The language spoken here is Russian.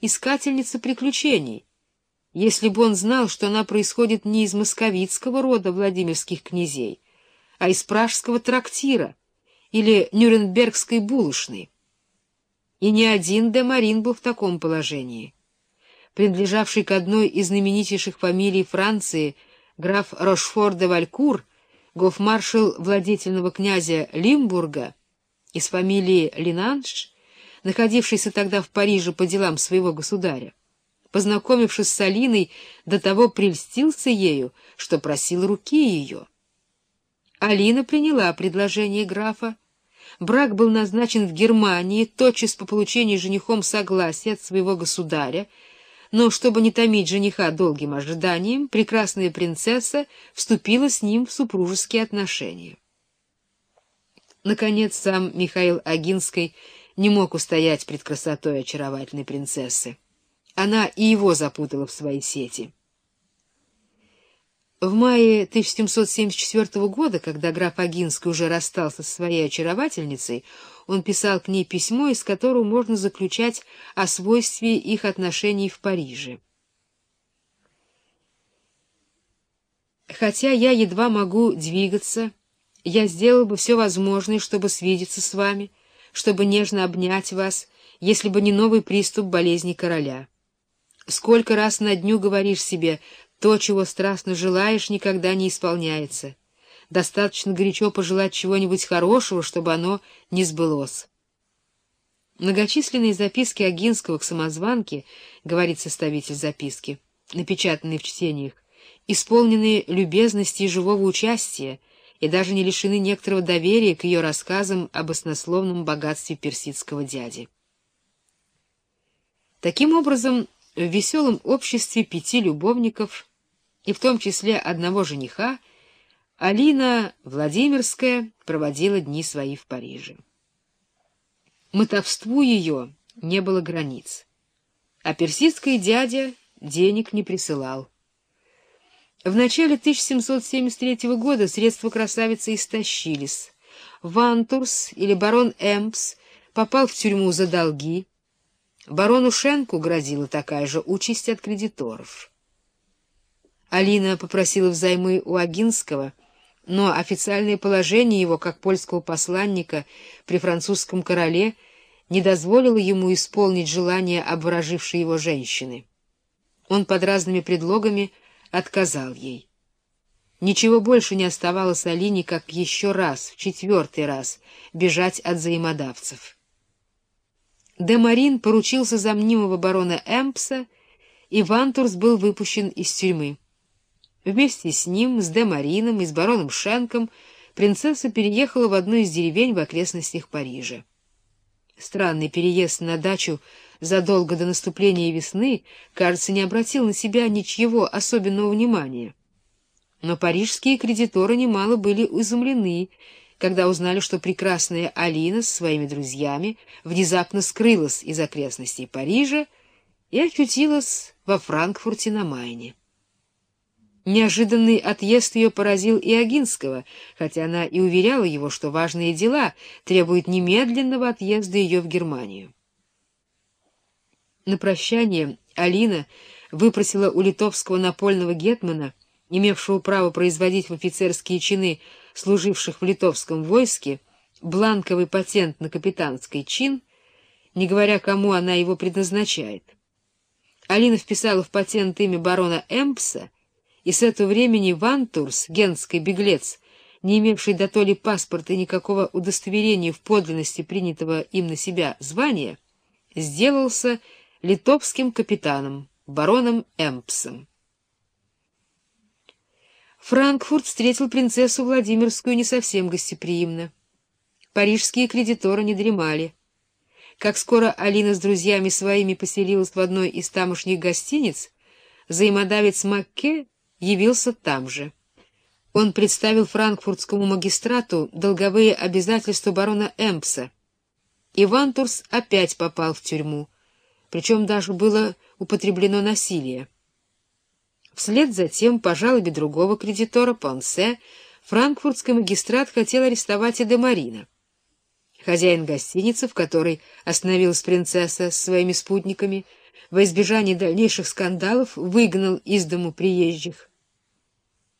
искательница приключений, если бы он знал, что она происходит не из московицкого рода Владимирских князей, а из пражского трактира или нюрнбергской булочной. И ни один де Марин был в таком положении. Принадлежавший к одной из знаменитейших фамилий Франции граф Рошфор де Валькур, гофмаршал владетельного князя Лимбурга из фамилии Линанш, находившийся тогда в Париже по делам своего государя, познакомившись с Алиной, до того прельстился ею, что просил руки ее. Алина приняла предложение графа. Брак был назначен в Германии тотчас по получении женихом согласия от своего государя, но, чтобы не томить жениха долгим ожиданием, прекрасная принцесса вступила с ним в супружеские отношения. Наконец, сам Михаил Агинский не мог устоять пред красотой очаровательной принцессы. Она и его запутала в свои сети. В мае 1774 года, когда граф Агинский уже расстался со своей очаровательницей, он писал к ней письмо, из которого можно заключать о свойстве их отношений в Париже. «Хотя я едва могу двигаться, я сделал бы все возможное, чтобы свидеться с вами, чтобы нежно обнять вас, если бы не новый приступ болезни короля. Сколько раз на дню говоришь себе то, чего страстно желаешь, никогда не исполняется. Достаточно горячо пожелать чего-нибудь хорошего, чтобы оно не сбылось. Многочисленные записки Агинского к самозванке, говорит составитель записки, напечатанные в чтениях, исполненные любезности и живого участия, и даже не лишены некоторого доверия к ее рассказам об оснословном богатстве персидского дяди. Таким образом, в веселом обществе пяти любовников, и в том числе одного жениха, Алина Владимирская проводила дни свои в Париже. Мотовству ее не было границ, а персидский дядя денег не присылал. В начале 1773 года средства красавицы истощились. Вантурс или барон Эмпс попал в тюрьму за долги, Барону Шенку грозила такая же участь от кредиторов. Алина попросила взаймы у Агинского, но официальное положение его как польского посланника при французском короле не дозволило ему исполнить желание обворожившей его женщины. Он под разными предлогами отказал ей. Ничего больше не оставалось Алине, как еще раз, в четвертый раз, бежать от взаимодавцев. Демарин поручился за мнимого барона Эмпса, и Вантурс был выпущен из тюрьмы. Вместе с ним, с Демарином и с бароном Шенком принцесса переехала в одну из деревень в окрестностях Парижа. Странный переезд на дачу задолго до наступления весны, кажется, не обратил на себя ничего особенного внимания. Но парижские кредиторы немало были изумлены, когда узнали, что прекрасная Алина с своими друзьями внезапно скрылась из окрестностей Парижа и очутилась во Франкфурте на Майне. Неожиданный отъезд ее поразил и Агинского, хотя она и уверяла его, что важные дела требуют немедленного отъезда ее в Германию. На прощание Алина выпросила у литовского напольного гетмана, имевшего право производить в офицерские чины служивших в литовском войске, бланковый патент на капитанский чин, не говоря, кому она его предназначает. Алина вписала в патент имя барона Эмпса, и с этого времени Вантурс, генский беглец, не имевший до то ли паспорта и никакого удостоверения в подлинности принятого им на себя звания, сделался литовским капитаном, бароном Эмпсом. Франкфурт встретил принцессу Владимирскую не совсем гостеприимно. Парижские кредиторы не дремали. Как скоро Алина с друзьями своими поселилась в одной из тамошних гостиниц, взаимодавец Макке явился там же. Он представил франкфуртскому магистрату долговые обязательства барона Эмпса. И Вантурс опять попал в тюрьму, причем даже было употреблено насилие. Вслед за тем, по жалобе другого кредитора, Понсе, франкфуртский магистрат хотел арестовать и Демарина. Хозяин гостиницы, в которой остановилась принцесса с своими спутниками, во избежание дальнейших скандалов выгнал из дому приезжих.